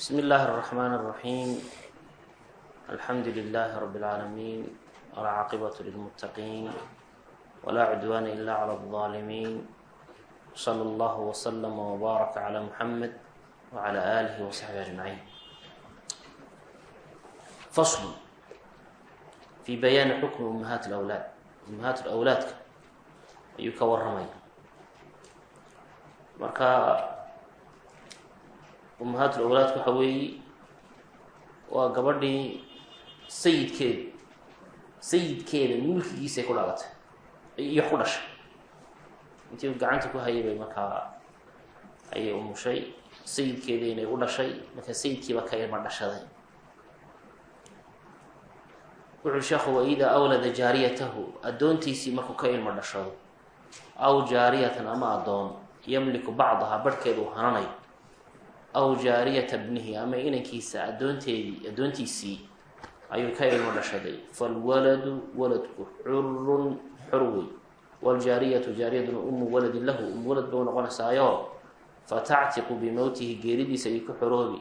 بسم الله الرحمن الرحيم الحمد لله رب العالمين والعاقبة للمتقين ولا عدوان إلا على الظالمين صلى الله وسلم وبارك على محمد وعلى آله وصحبه أجمعين فصل في بيان حكم أمهات الأولاد أمهات الأولادka ayuu ka waramaya marka umahaatul awlaadku waxa weeye waa gabadhii sayidkeeda sayidkeeda mulkigiisay ku dhalatay iyo ku dhashay. Intii gacanta ku hayay bay markaa ayay umushay sayidkeeda inay u dhashay marka sayidkiiba ka ilma dhashaday. Wuxuu sheekhu waidaa awlada jaariyatahu addoontiisii markuu ka ilma dhashado. Aw jaariyatan ama addoon yamliku bacdahaa barhkeeda uu hananayo aw jaariyata bnihi ama inankiisa adoonteedii addoontiisii ayuu ka ilmo dhashaday. Falwaladu waladku xurun xor wey. Wljaariyatu jaariyaduna umu waladin lahu umu walad bay noqonaysaayo fatactiqu bimowtihi geeridiisa ayuu ka xoroobi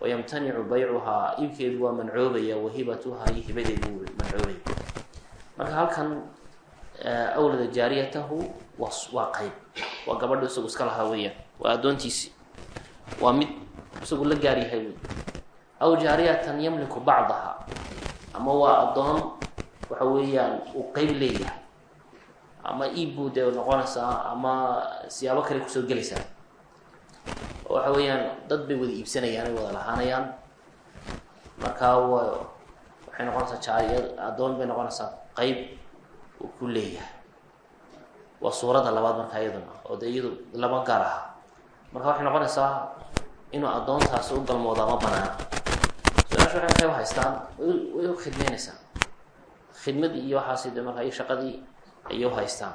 wayamtanicu baycuhaa iibkeedu waa mancoobaya wahibatuhaa iyo hibadeedu mancoobaya marka halkan awlada jaariyatahu waa waa qeyb waa gabadha isagu iska lahaa weeyaan. Waa addoontiisi waa mid isagu la gaar yahay. Wey aw jaariyatan yamliku bacdaha. Ama waa addoon waxa weeyaan uu qeyb leeyahay. Ama iib buu dee noqonaysaa ama siyaabo kale ku soo gelaysaa. Oo waxa weeyaan dad bay wada iibsanayaan ay wada lahaanayaan. Markaa wa waxay noqonaysaa jaariya addoon bay noqonaysaa qeyb uu ku leeyahay. Waa suuradda labaad markaa iyaduna oo dee iyadu lama gaar aha. Marka waxay noqonaysaa inuu addoontaasi u galmoodaa ma banaana su'aasha waxay u haystaan way u khidmeynaysaa. Khidmadii iyo waxaasi de iyo shaqadii ayay u haystaan.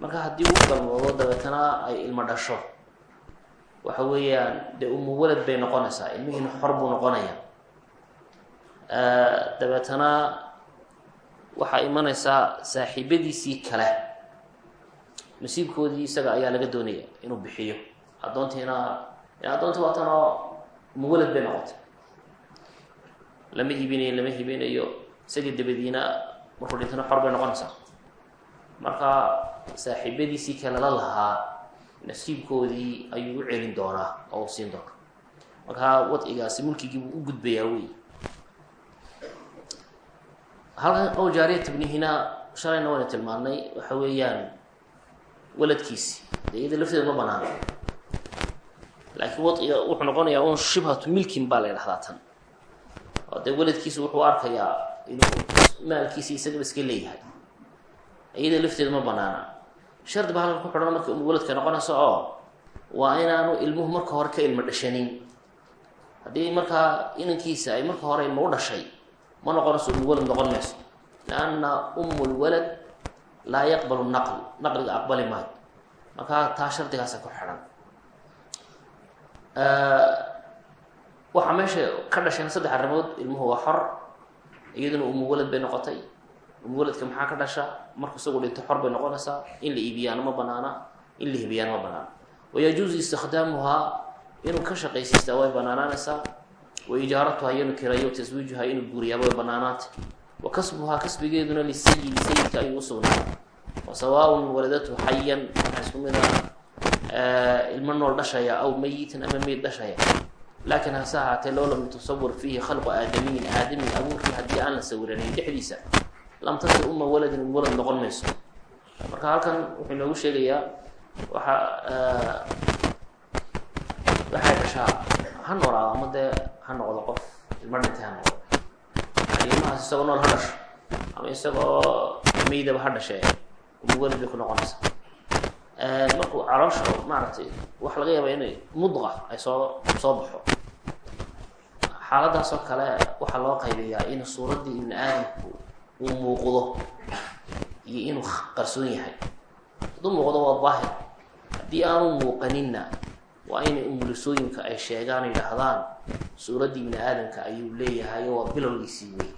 Marka haddii uu galmoodo dabeetana ay ilmo dhasho. Waxa weeyaan dee umuwalad bay noqonaysaa ilmihiina xor buu noqonaya dabeetana waxaa imanaysaa saaxiibadiisii kale. Nasiibkoodii isaga ayaa laga doonaya inuu bixiyo. Addoontiina addoonta waatan oo muwalad bay noqotay lama iibinayo lama hibinayo isagii dabadiina markuu dhintana xor bay noqonaysaa marka saaxiibadiisii kale la lahaa nasiibkoodii ayuu u celin doonaa oo u siin doonaa marka wadcigaasi mulkigii buu u gudbayaa wey halkan ow jaariyat bnihina shalayna wayna tilmaanay waxa weeyaan waladkiisi dee iyada lafteeda ma banaana laakiin wadciga wuxuu noqonayaa un shibhatu milkin baa la ydhahdaa tan. Oo dee waladkiisa wuxuu arkayaa inuu maalkiisa isagaba iska leeyahay. Iyada lafteeda ma banaana. Shardi baa halkan ku xidhana markay umu waladka noqonayso oo waa inaanu ilmuhu marka hore ka ilmo dhashanin. Haddii markaa inankiisa ay marka hore ilmo u dhashay ma noqonayso umu walad noqon mayso. Lianna umu lwalad laa yaqbalu naql. Naqliga aqbali maayo markaa taa shardigaasa ku xidhan waxaa meesha ka dhasheen saddex arrimood ilmuhu waa xor iyaduna umu walad bay noqotay. Umu waladka maxaa ka dhasha? Marku isagu dhinto xor bay noqonaysaa. In la iibiyaana ma banaana in la hibiyaana ma banaana. Wayajuuzu istikdaamuhaa inuu ka shaqaysiistaa way banaanaanaysaa. Wa ijaaratuhaa iyanu kirayo taswiijuhaa inuu guuriyaaba way banaanaantay wa kasbuhaa kasbigeeduna lisayidi sayidka ayuu usugnaa wa sawaaun waladatu xayan waxaa isku mid a ilmo nool dhashaya aw mayitan ama meyd dhashaya laakiin hase ahaatee loo lam tusawir fiihi khalqu aadamiyin aadami abuurkii haddii aan la sawiranin dhexdiisa lam tasir uma waladin walad noqon mayso marka halkan wuxuu inoogu sheegayaa waxa waxay dhashaa ha noolaado ama dee ha noqdo qof ilmo dhintay ha noqdo ilmahaas isagoo nool ha dhasho ama isagoo meydaba ha dhashee walad bay ku noqonaysaa markuu caloosha maaragtay waxa laga yaabaa inay mudqa ay soo soo baxo. Xaaladaas oo kale waxaa loo qaybayaa in suuraddii ibni aadamku uu muuqdo iyo inuu qarsoon yahay. Hadduu muuqdo waa daahir. Haddii aanu muuqaninna waa inay umulisooyinka ay sheegaan yidhaahdaan suuraddii ibni aadamka ayuu leeyahay waa bilowgiisii wey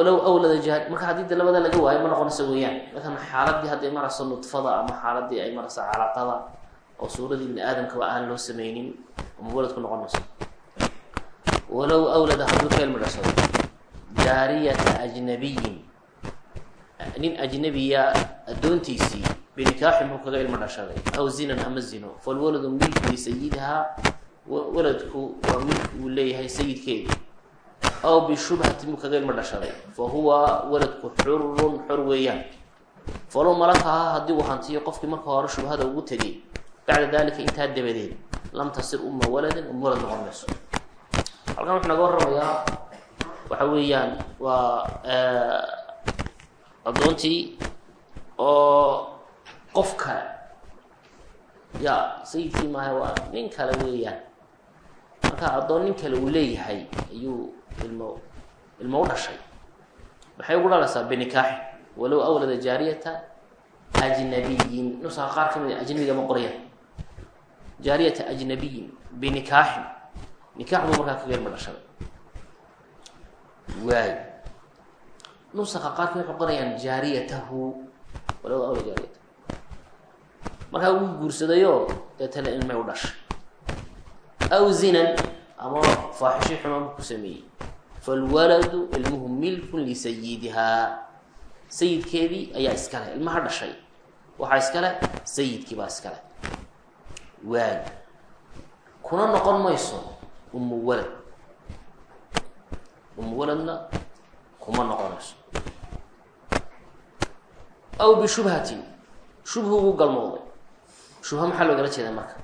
walow awlada jaha marka haddii de labada laga waayo ma noqonaysa weeyaan markan xaaladii hadday marayso nudfada ama xaaladii ay marayso calaqada oo suuradii ibni aadamkaba aan loo sameynin umawalad ku noqon mayso walow awlada hadduu ka dhashado jaariyata ajnabiyin nin ajnabiya addoontiisii binikaaxin buu kaga ilma dhashaday aw zinan ama zino falwaladu milku lisayidihaa waladku waa milki uu leeyahay sayidkeedi aw bishubhatin buu kaga ilma dhashaday fa huwa waladku xurun xor weeyaan falow malakahaa haddii uu hantiyo qofkii marka hore shubhada ugu tegay bacda dalika intaa dabadeed lam tasir uma waladin uma walad noqon mayso halkan wuxuu naga warramayaa waxa weeyaan waa addoontii oo qof kale ya sayidkii maaha waa nin kale weeyaan marka addoon nin kale uu leeyahay ayuu ilmo ilmo u dhashay maxay ugu dhalaysaa binikaaxin walow awlada jaariyata ajnabiyin. Nusaha qaar ka mid a ajnabiga ma qorayaan. Jaariyata ajnabiyin binikaaxin. Nikaax buu markaa kaga ilma dhashaday waay nusaka qaarka waxay qorayaan jaariyatahu. Walow awla jaariyatahu markaa wuu guursadayoo deetana ilmay u dhashay. Aw zinan ama faaxishay xumaan buu ku sameeyey. Falwaladu ilmuhu milkun lisayidihaa sayidkeedii ayaa iskale ilmaha dhashay. Waxaa iskale sayidkii baa iskale. Waay. Kuna noqon mayso umu walad. Umu waladna kuma noqonayso aw bishubhatin shubhu ugu galmooday. Shubha maxaa loogala jeedaa marka?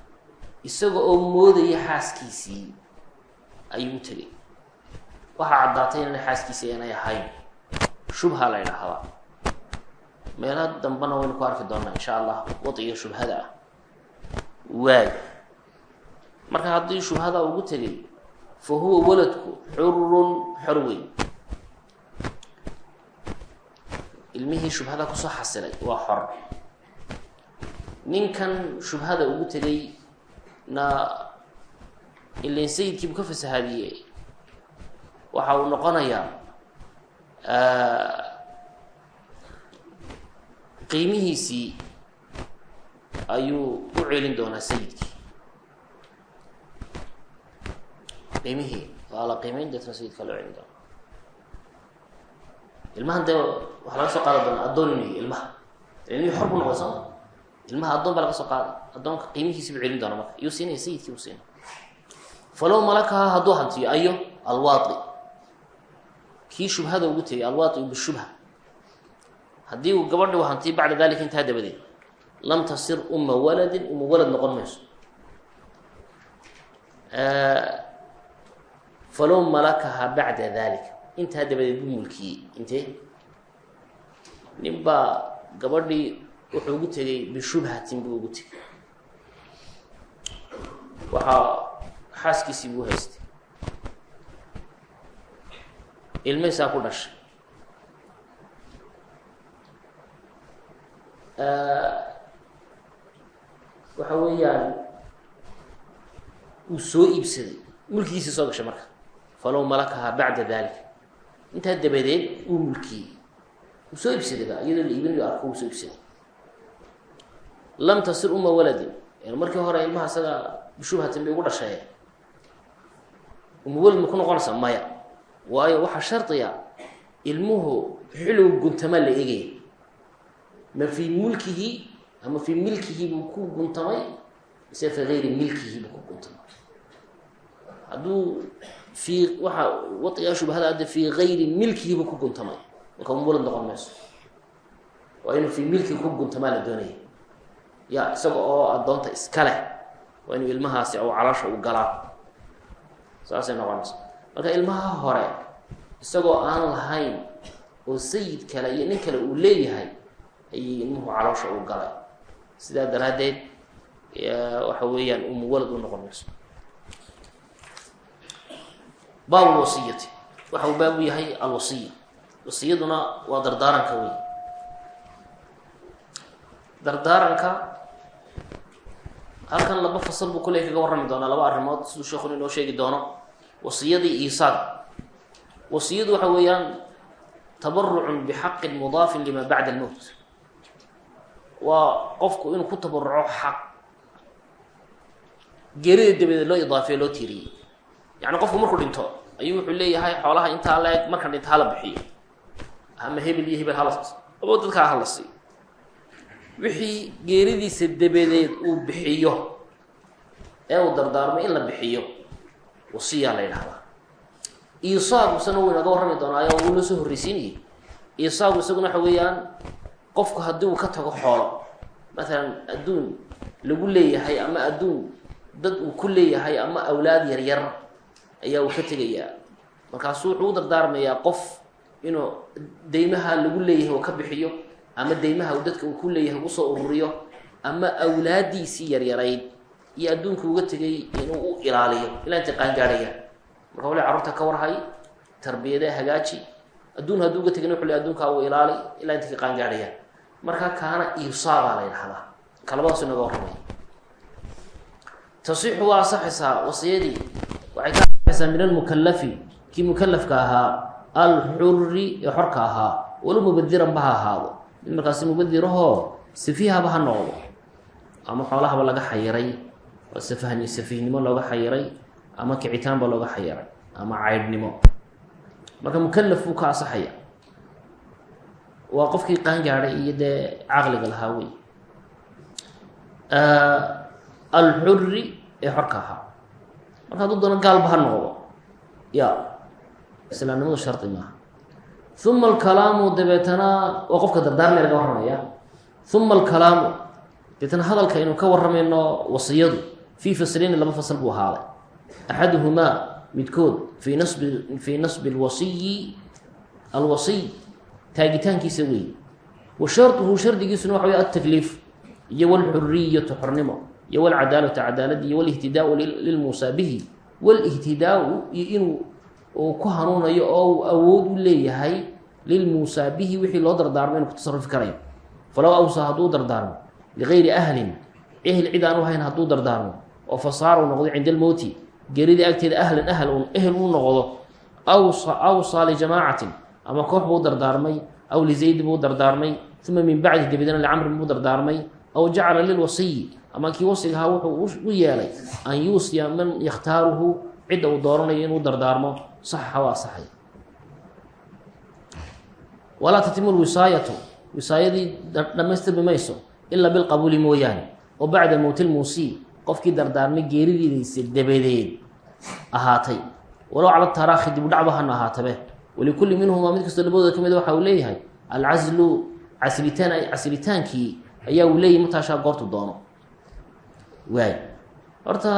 Isaga oo moodaya xaaskiisii ayuu u tegay waxaa caddaatay inana xaaskiisii aanay ahayn. Shubha la ydhaahdaa meelaha dambena waynu ku arki doonaa insha allah wadiga shubhada ah. Waay marka haddii shubhada ugu tegay fa huwa waladku xurun xor weyn. Ilmihii shubhada ku soo xasilay waa xor. Ninkan shubhada ugu tegay na ilan sayidkiibu ka fasahaadiyey waxa uu noqonayaa qiimihiisii ayuu u celin doonaa sayidkii qiimihii waa la qiimeyn deetna sayidkaa loo celin doonaa ilmahan dee waxaa laga soo qaada doonaa addoon inuu ilmaha. Ilmihii xor buu noqday sooma ilmaha addoon baa laga soo qaaday addoonka qiimihiisi buu celin doona marka. Iyuu siinaya sayidkii buu siinaya falow malakaha hadduu hantiyo ayo? Alwaadi kii shubhada ugu tegay alwaadi bishubha haddii uu gabadhi u hantiyo bacda dalika intaa dabadeed. Lam tasir uma waladin uma walad noqon mayso. Falow malakaha bacda dalika intaa dabadeed buu mulkiyey intee? Nin baa wuxuu ugu tegay bishubhatin buu ugu tegay waxaa xaaskiisii buu haystay. Ilmaysaa ku dhashay. Waxa weeyaan uu soo iibsaday. Mulkigiisii soo gashay marka. Falow malakahaa bacda dalika intaa dabadeed uu mulkiyey. Uu soo iibsaday ba iyadoo la iibinayo arko uu soo iibsaday. Lam tasir uma waladin. Markii hore ilmaha isaga bishubhatin bay ugu dhashee uma walad ma ku noqonaysaa maya. Waayo waxaa shardiga ilmuhu xilligu guntamaa la egaya ma fii mulkihi ama fii milkihi buu ku guntamay mise fi gayri milkihi buu ku guntamay. Hadduu fii waxa wadigaa shubhada adde fii gayri milkihi buu ku guntamay. Marka uma walad noqon mayso. Waa inuu fii milkihi ku guntamaa la doonaya ya isaga oo addoonta iska leh. Waa inuu ilmahaasi ou caloosha u galaa saasay noqonaysa. Marka ilmaha hore isagoo aan lahayn oo sayid kale iyo nin kale uu leeyahay ayay ilmuhu caloosha u galay. Sidaa daraaddeed waxa weeyaan umu walad u noqon mayso baab lwasiyati waxa uu baab u yahay alwasiya wasiyaduna waa dardaaranka wey dardaaranka halkan laba fasal buu kule kaga warrami doonaa laba arrimood siduu sheekun inoo sheegi doono. Wasiyadii iisaal wasiyadu waxa weeyaan tabarucun bixaqin mudaafin lima bacda almowt waa qofku inuu ku tabaruco xaq. Geerida dabadeed loo idaafeyo loo tiiriyey yacni qofku markuu dhinto ayuu wuxuu leeyahay xoolaha intaa la-eg markan dhinto hala bixiyo. Ama hebel iyo hebel hala abo dadkaa hala siiyo wixii geeridiisa dabadeed uu bixiyo ee uu dardaarmo in la bixiyo wasiyaa la yidhahdaa iisaagu isagana wuu inaga warrami doonaayo wuu noo soo horreysiinayay iisaagu isaguna waxa weeyaan qofku haddii uu ka tago xoolo maalan adduun lagu leeyahay ama adduun dad uu ku leeyahay ama awlaad yaryar ayaa uu ka tegayaa. Markaasuu wuxuu u dardaarmayaa qof inuu deymaha lagu leeyahay uu ka bixiyo ama deymaha uu dadka uu ku leeyahay u soo ururiyo ama awlaadiisii yaryarayd iyo adduunka uga tegay inuu u ilaaliyo. Ilaa intay qaangaadhayaan marka wali carruurta ka warhay tarbiyadee hagaaji adduun hadduu uga tegin wuxuu le adduunkaa uu ilaali ilaa intay qaangaadhayaan marka kaana iibsaa baa la yidhahdaa kalabadaas inaga warramay tasixu waa asaxaysaa wasiyadii waxay ka asaxaysaa min almukalafi kii mukalafka ahaa alxuri ee xorka ahaa walo mubadiranba ha ahaado mid markaasi mubadirahoo safiihaba ha noqdo. Ama xoolahaba laga xayiray oo safahni safiihnimo looga xayiray ama kicitaanba looga xayiray ama caydhnimo marka mukalaf buu ka asaxaya waa qofkii qaangaadhay iyo dee caqliga lahaa wey. Alxuri ee xorka ahaa. Marka hadduu doono gaalba ha noqdo. Ya islaamnimadu shardi maaha uma alkalaamu dabeetana waa qofka dardaarmay laga warramaya uma alkalaamu dabeetana hadalka aynu ka warramayno wasiyadu fii fasleyni laba fasal buu ahaaday axaduhumaa midkood fii nasbi fii nasbi alwasiyi alwasiy taagitaankiisa weeye wa sharduhu shardigiisuna waxa wey altakliif iyo walxuriyatu xornimo iyo walcadaalatu cadaalad iyo walihtidaau lilmuusaa bihi walihtidaau iyo inuu uu ku hanuunayo oo uu awood u leeyahay lilmuusaa bihi wixii loo dardaarmo inuu ku tasarufi karayo. Falow awsaa hadduu dardaarmo ligayri ahlin ehel cid aan u hayn hadduu dardaarmo oo fasaara uu noqdo cinda almowti geerida agteeda ahlan ahl ehel uu noqdo awsa awsaa lijamaacatin ama koox buu dardaarmay aw lizayd buu dardaarmay uma min bacdi dabidna licamrin buu dardaarmay aw jacala lilwasiyi ama kii wasigahaa wuxuu u yeelay an yuusiya man yakhtaaruhu cidda uu dooranayo inuu dardaarmo saxa waa saxay walaa tatimu lwisaayatu wisaayadii dhammaystirmi mayso ilaa bilqabuuli mooyaane oo bacda mowti lmuusii qofkii dardaarmay geeridiidaysa dabadeed ahaatay walow cala taraakhi dibudhacba hana ahaatabe walikulli minhumaa mid kastoo labadooda ka mid waxa uu leeyahay alcaslu caslitaan casritaankii ayaa uu leeyahy mataashaa goortu doono waay horta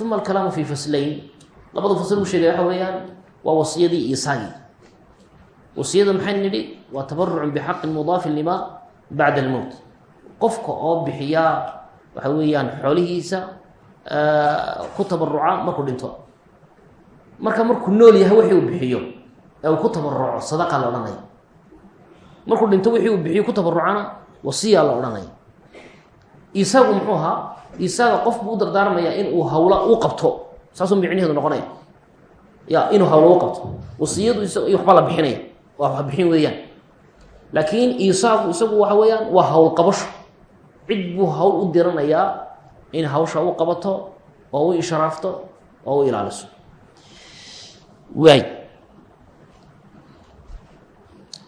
uma alkalaamu fi faslayn labada fasl uu sheegay waxa weeyaan waa wasiyadii iisaagii wasiyada maxay nidhi? Waa tabarucun bixaqin mudaafin lima bacda almowt qofka oo bixiyaa waxa weeyaan xoolihiisa ku tabaruca markuu dhinto. Marka markuu nool yahay wixii uu bixiyo ee uu ku tabaruco sadaqa la odhanaya markuu dhinto wixii uu bixiyo ku tabarucana wasiyaa la odhanaya isagu muxuu ahaa isaga qof buu u dardaarmaya in uu hawla u qabto. Saasuu micnaheedu noqonaya ya inuu hawla u qabto. Wasiyadu is waxba la bixinaya. Waa weeyaan. Laakiin isaagu isagu waxa weeyaan waa hawl qabasho. Cid buu hawl u diranayaa in hawsha u qabato oo u ishraafto oo u ilaaliso. Waay.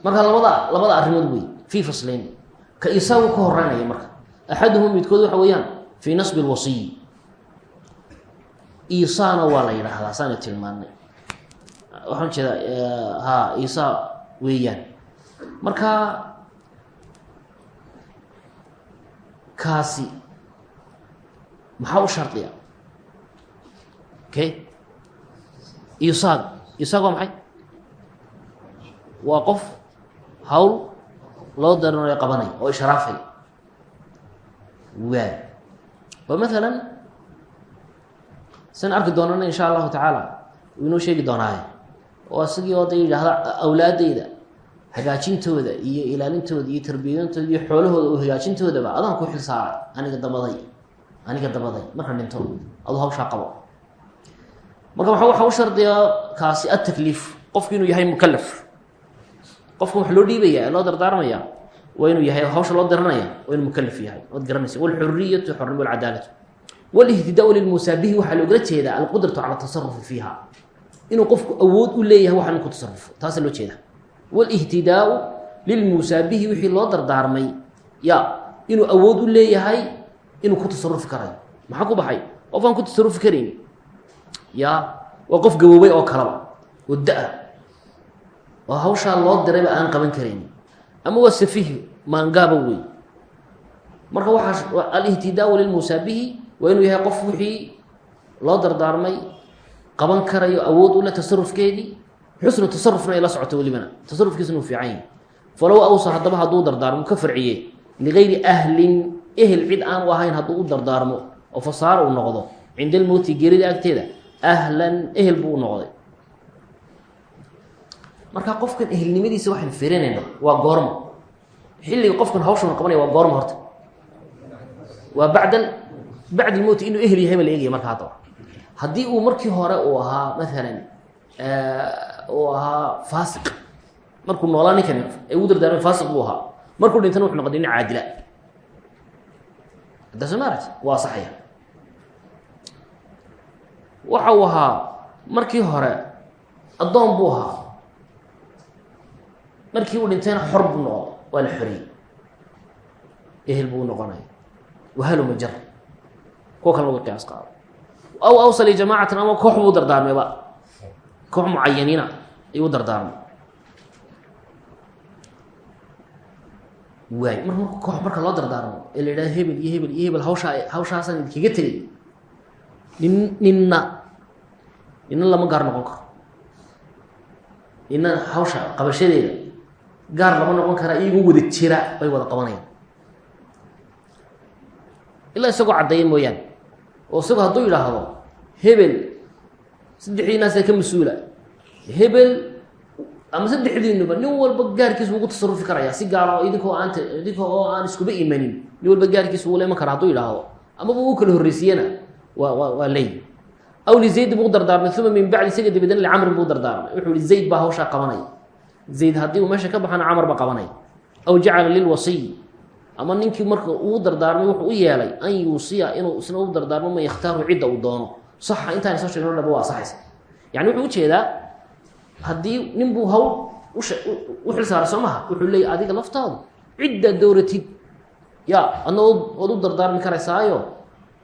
Marka labada labada arrimood wey fii faslayn ka isaagu ka horeynaya marka. Axaduhum midkood waxa weeyaan fii nasbi lwasiyi isaana waa la yidhaahdaa saana tilmaanay waxaan jeeda ha isa weeyaan. Marka kaasi maxaa u shardiya? Okay isaag isaag waa maxay? Waa qof hawl loo daranayo qabanay oo ishraafay waa. Oo maalan san arki doonana insha allahu tacaala inoo sheegi doonaaye oo isagii oo da yidhaahda awlaadeyda hagaajintooda iyo ilaalintooda iyo tarbiyadintooda iyo xoolahooda oo hagaajintoodaba adaan ku xil saaray. Aniga dabaday aniga dabaday marka dhinto aduu hawshaa qabo. Marka waa waxa u shardiya kaasi atakliif qofku inuu yahay mukalaf qofka wax loo dhiibaya loo dardaarmaya waa inuu yahay hawsha loo diranaya waa inuu mukalaf yahay. Ood garanaysa walxuriyatu xornimo walcadaalatu wlihtidaau lilmusaabihi waxaa loogala jeedaa alqudratu cala tasarufi fiiha inuu qofku awood u leeyahay waxaan ku tasarufo. Taasa loo jeeda wlihtidaau lilmusaabihi wixii loo dardaarmay. Ya inuu awood u leeyahay inuu ku tasarufi karayo. Maxaa ku baxay? Qof aan ku tasarufi karayn ya waa qof gaboobay oo kalaba. Oo da'a oo hawshaa loo dirayba aan qaban karayn ama waa safihi maangaaba wey marka waxaa waa inuu yahay qof wixii loo dardaarmay qaban karayo awood ule tasarufkeedii? Xusnu tasarufna ay la socoto welibana. U yahi falow awsa haddaba hadduu dardaarmo ka farciye ligayri ahlin ehel cid aanu ahayn hadduu u dardaarmo oo fasaaro uu noqdo. Cinda geerida agteeda ahlan ehel buu u noqday. Marka qofkan ehelnimadiisa waxaan firinayna waa goormo xilliga qofkan hawshan qabanaya waa goormo horta. Waa bacda bacd lmowti inuu ehel yahay ba la eegaya marka haddaba haddii uu markii hore uu ahaa maalan uu ahaa faasiq markuu noolaa ninkan ay ugu dardaarmeen faasiq buu ahaa markuu dhintana wuxu noqday nin caadila. Dasmarat waa saxaya waxa uu ahaa markii hore addoon buu ahaa. Markii uu dhintayna xor buu noqdo waa la xoriyey. Ehel buu noqonaya wahaluma jar kuwa kale lagu qiyaas qaado aw awsali jamaacatan ama koox buu dardaarmayba koox mucayaniina ayuu dardaarmay waay mar marka koox marka loo dardaarmo ee la yidhahdo hebel iyo hebel iyo hebel hawshaa hawshaasaan idinkaga tegay nin ninna ninna lama gaar noqon karo ninna hawsha qabashadeeda gaar lama noqon karaa iyagoo wada jira bay wada qabanayaan ilaa isagoo caddeeya mooyaane oo isagoo hadduu yidhaahdo hebel saddexdii ka mas'uula. Hebel ama saddexdiinuba nin walba gaarkiisa ugu tasarufi karaya si gaar oo idinkoo aan idinka oo aan iskuba imanin nin walba gaarkiisa uu leeman kara hadduu yidhaahdo. Amaba uu kala horreysiiyana waa waa waa leey. Aw lizayd buu dardaarmay uma min bacdi isaga dabadan licamrin buu dardaarmay. Wuxuu ihi zayd baa hawshaa qabanaya zayd haddii uu meesha ka baxana camar ba qabanaya aw jacala lilwasiy ama ninkii marka uu dardaarmay wuxuu u yeelay an yuusiya inuu isna u dardaarmo man yakhtaaru cidda uu doono. Saxa intaan soo sheegno dhaba waa saxaysa. Yani wuxuu u jeedaa haddii nin buu u xil saaray wuxuu leeyay adiga laftaadu ciddaad dowratid ya adna waad dardaarmi karaysaayo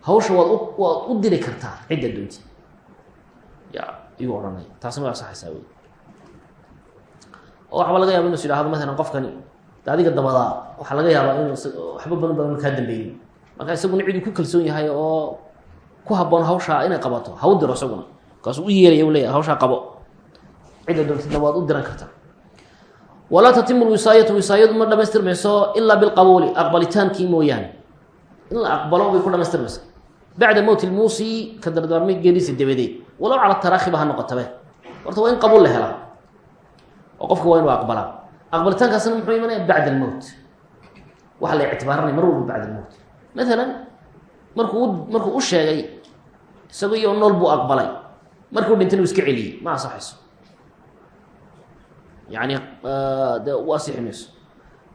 hawsha waad waad u diri kartaa ciddaad doontid ya iyuu odhanaya. Taasna waa saxaysaa oo waxba laga yaaba inuu is maalan qofkani adiga dabadaa waxaa laga yaabaa inuu waxba badan baa kaa dambeeyey marka isaguna ciduu ku kalsoon yahay oo ku haboon hawshaa inay qabato ha u diro isaguna. Markaasuu u yeelaya leeyahay hawshaa qabo. Cidda doontidna waad u diran kartaa walaa tatimu lwisaayatu wisaayadu ma dhamaystirmayso ilaa bilqabuuli aqbalitaankii mooyaane. In la aqbalo bay ku dhamaystirmaysa bacda mowti lmuusi ka dardaarmay geeriisa dabadeed. Walow cala tarakhiba ha noqotabe. Horta waa in qabuul la helaa oo qofka waa inuu aqbalaa aqbalitaankaasna muxuu imanaya bacda almowt waxaa la ictibaaranaya mar walba bacda almowt maalan markuu markuu u sheegay isagoo iyo nool buu aqbalay. Markuu dhintana u iska celiyey ma asaxayso yani de u asixi mayso.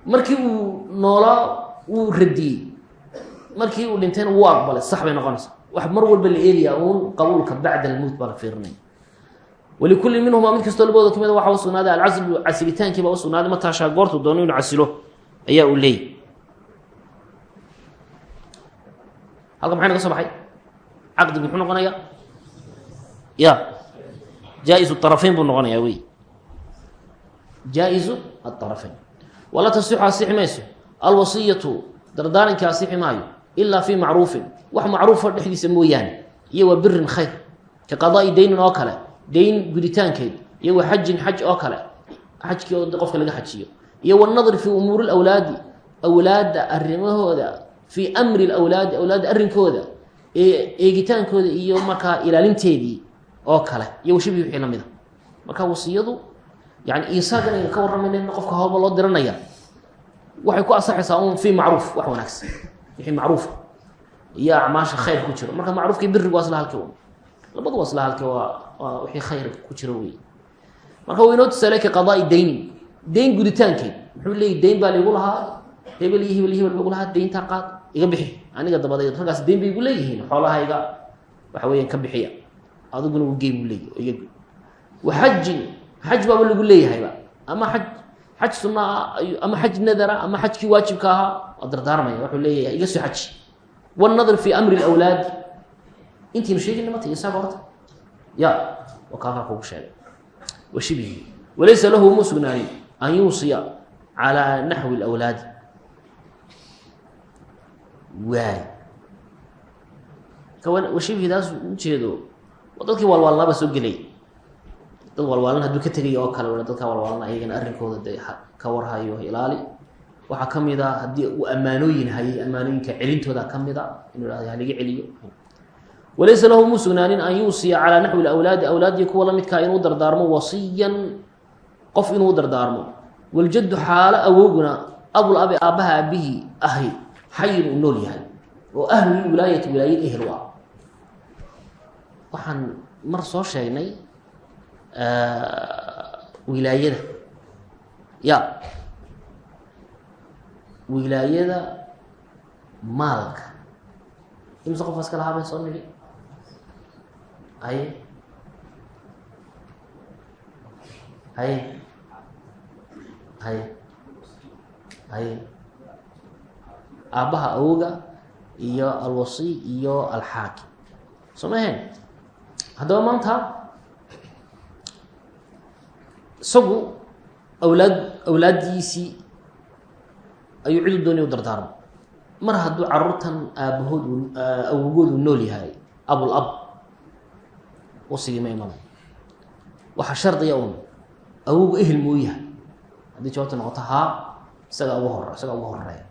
Markii uu noolaa wuu radiyey markii uu dhintayna wuu aqbalay sax bay noqonaysaa. Wax mar walba la eegayaa uun qabuulka bacda almowt baa la walikulli minhuma mid kastoo labadooda ka mid waxa usugnaaday alcaslu casilitaankii baa usugnaaday mataashaa goortu doono inuu casilo ayaa uu leeyay halka maxay naga soo baxay caqdigu muxuu noqonayaa ya jaa-isu طarafayn buu noqonayaa wey jaa-isu aطarafayn wala tasixu asixi mayso alwasiyatu dardaaranki asixi maayo ilaa fi macruufin wax macruufa dhexdiisa mooyaane iyo wa birin khayr ka qadaai daynin oo kale dayn guditaankeed iyo wa xajin xaj oo kale xajkii oo qofka laga xajiyo. Iyo wanadri fi umuuri lawlaadi awlaadda arrimahooda fii amri lawlaadi awlaadda arrinkooda ee eegitaankooda iyo markaa ilaalinteedii oo kale. Iyo washabihi wixii lamida marka wasiyadu yani isaagan aynu ka warramayna qofka hawba loo diranaya waxay ku asaxaysaa un fii macruuf wax wanaagsan. Wixii macruufa iyo acmaasha khayr ku jiro. Marka macruufkii birigu waa isla halkii labadu waa isla halkii waa waa wixii khayr ku jiro wey marka uu inoo tusaale ka qadaai dayni dayn guditaankeed muxuu leeyay dayn baa laygu lahaa hebel iyo hebel iyo hebel bagu lahaa dayntaa qaad iga bixi. Aniga dabadeed raggaas deyn bay igu leeyihiin xoolahayga. Waxa weeyaan ka bixiya. Adiguna u gey buu leeyahy iga wa xajin xaj baaba lagu leeyahayba ama xaj xaj sunna ah ama xaj nadara ama xajkii waajibka ahaa waa dardaarmaya. Wuxuu leeyahay iga soo xaji wanadr fi amri lawlaadi intiinu sheegina mata isaga horta ya waa kaakaa kugu sheegay. Wa shibihi walaysa lahu uma sugnaanin an yuusiya calaa naxwi lawlaadi waay. Washibhidaas ujeedo dadkii waalwaalnaaba soo gelay. Dad waalwaalan hadduu ka tegay oo kale dadka waalwaalan ayagana arrinkooda de ka warhayo ilaali. Waxaa ka mid a haddii uu ammaanooyin hayay ammaanooyinka celintooda ka mid a inuu hahdo haliga celiyo walaysa lahu mu sugnaanin an yuusiya calaa naxwi lawlaadi awlaadii kuwa la midkaa inuu dardaarmo wasiyan qof inuu dardaarmo waljaddu xaalo awowguna abul abi aabbaha aabihii ahi xayin uu nool yahay oo ahlulwilaayati wilaayad ehel u ah waxaan mar soo sheegnay wilaayada ya wilaayada maalka imse qofaas haye haye haye haye aabbaha awga iyo alwasi iyo alxaakim soo maheen haddaba maanta isagu awlaad awlaaddiisii ayuu cidu doonay u dardaarmo mar hadduu caruurtan aabahood awogoodu nool yahay abul ab wasigii ma imanay waxaa awogu ehel yahay. Haddii jawaabta noqoto haa isaga ugu hor isaga ugu horreeya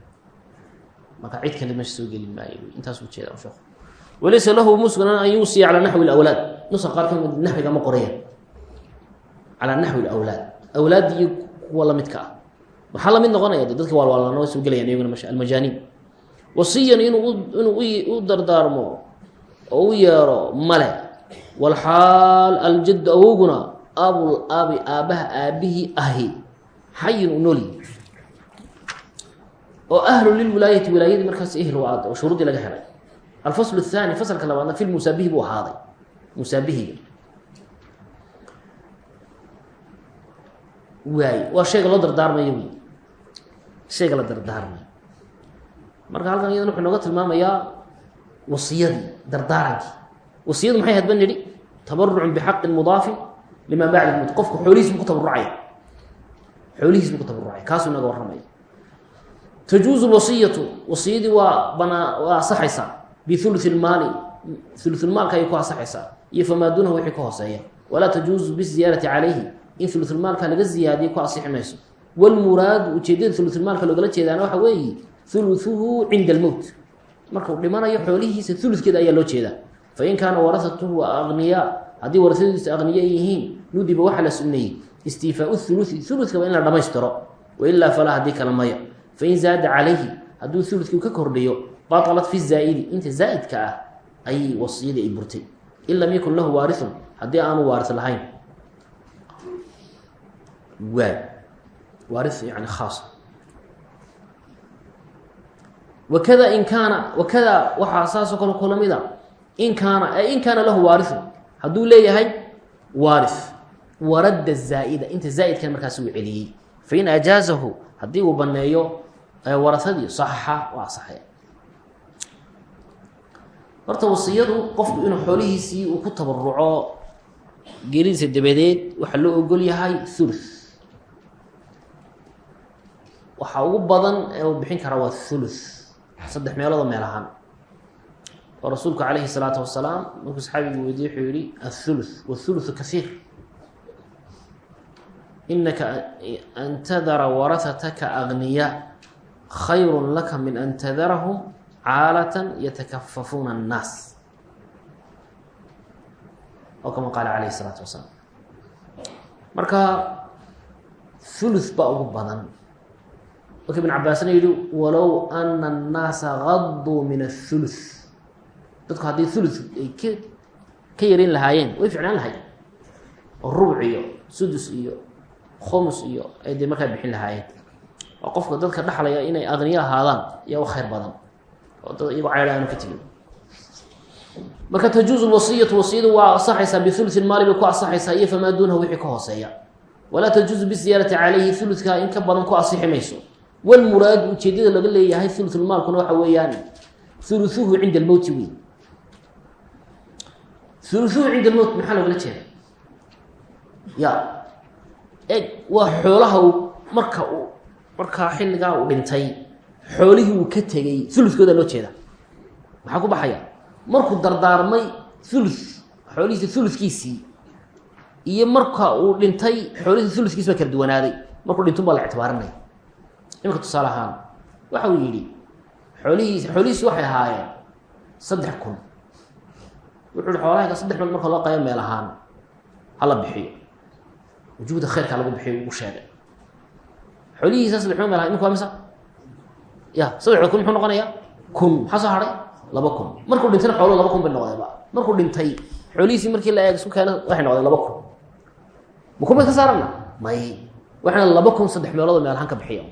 marka cid kale meesha soo gelin maayo intaas ujeeda sheekhu. Walaysa lahu musgunan an yuusiya calaa naxwi lawlaad nusa qaar ka mid naxwiga ma qorayaan calaa naxwi lawlaad awlaadii kuwa lamidka ah. Maxaa la mid noqonaya de dadka waalwaalana way soo gelayaan iyaguna almajaaniin. Wasiyan inuu inuu u dardaarmo oo u yeero male walxaal aljaddu awowguna abul abi aabbaha aabihii ahi xayin u noolyi oo ahlu lilwilaayati wilaayadii markaas aada oo shuruuddii laga helay alfasl الthani faslka labaadna fi musaabihi buu ahaaday musaabihiga waay waa shayga loo dardaarmayo wy shayga la dardaarmayo marka halkan iyadan wuxuu nooga tilmaamayaa wasiyadii dardaarankii wasiyadu maxay hadba nidhi tabarucun bixaqin mudaafin limaa bacda lmowt qofku xoolihiis buu ku tabarucaya xoolihiis buu ku tabarucaya kaasuu inaga warramaya tajuuzu wasiyatu wasiyadii waa banaa waa asaxaysaa biului lmaali ulumaalka ayay ku asaxaysaa iyo famaa duunahu wixii ka hooseeya walaa tajuuzu biziyaarati calayhi in ulumaalka laga ziyaadiya ku asixi mayso wlmuraadu ujeedada ulumaalka loogala jeedaana waxa weeye uluuhu cinda almowt markuu dhimanayo xoolihiisa uludkeeda ayaa loo jeedaa fain kaana warahatuhu agniyaa haddii warasadiisa agniya ay yihiin nudiba waxaa la sunneeyey istiifaau uluثi uludkaba in la dhamaystiro wailaa falaa haddii kale maya fain zaada calayhi hadduu uludkii ka kordhiyo baطlat fi zaa'idi inta zaa'idka ah ayay wasiyadii ay burtay in lam yakun lahu waarithun haddii aanu waaris lahayn waa waari yani khaas wakada in kaana wakada waxaa in kaana in kaana lahu waarithun hadduu leeyahay waarith waradda zaa'ida inta zaa'idkan markaas uu celiyey fain ajaazahu haddii uu baneeyo warasadii saxa waa asaxaya horta wasiyadu qofku inuu xoolihiisii uu ku tabaruco geeridiisa dabadeed waxaa loo ogol yahay thuluth waxaa ugu badan ee uu bixin karaa waa thuluth saddex meeloodoo meel ahaan oo rasuulku calayhi salaatu wasalaam markuu saxaabigu weydiye wuxuu yihi athuluth wathuluthu kasiir inaka an tadara warahataka agniya khayru laka min an tadarahum caalatan yatakafafuuna annaas. Oo kama qaala calayhi isalaatu wasalaam. Marka thuluth baa ugu badan. Marka ibn cabaasna yihi walow ana annaasa gaduu min athuluth dadku haddii thuluth ay ka ka yarin lahaayeen way ficnaan lahayd oo rubuc iyo sudus iyo khomus iyo ay dee markaa bixin lahaayeen. Oo qofka dadka dhexlaya inay adniyo ahaadaan ayaa u khayr badan oo dad iyagoo ceedha aanu ka tegin. Marka tajuuzu lwasiyatu wasiyadu waa asaxaysaa biulusi maali bay ku asaxaysaa iyo famaa duunahu wixii ka hooseeya. Walaa tajuuzu biziyaarati calayhi uludka in ka badan ku asixi mayso. Walmuraadu ujeedada laga leeyahay ulusulmaalkuna waxa weeyaan uluuhu cinda almowti wey uluuhu cinda almowt maxaa loogala jeeda ya eg waa xoolaha uu marka uu markaa xilligaa uu dhintay xoolihii uu ka tegay ulukooda loo jeeda maxaa ku baxaya? Markuu dardaarmay ulu xoolihiisi uludkiisii iyo marka uu dhintay xoolihiisi uludkiis baa kala duwanaaday. Markuu dhintun baa la ictibaarinaya iminka tusaale ahaan waxa uu yidhi xoolihiis xoolihiisi waxay ahaayeen saddex kun wuxuu ihi xoolahayga saddex meel marka loo qayo meel ahaan hala bixiyo. Wujuuda khayrkaa lagu bixiyo ugu sheegay. Xoolihiisa saddex meel meel ahaan imika waa misa? Ya saddexda kun muxuu noqonayaa? Kun. Maxaa soo hadhay laba kun. Markuu dhintayna xooluhu laba kun bay noqdeenba markuu dhintay xoolihiisii markii la eeg isku keena waxay noqdeen laba kun. Ma kun bay ka saarana? May. Waxayna laba kun saddex meeloodoo meel ahaan ka bixiya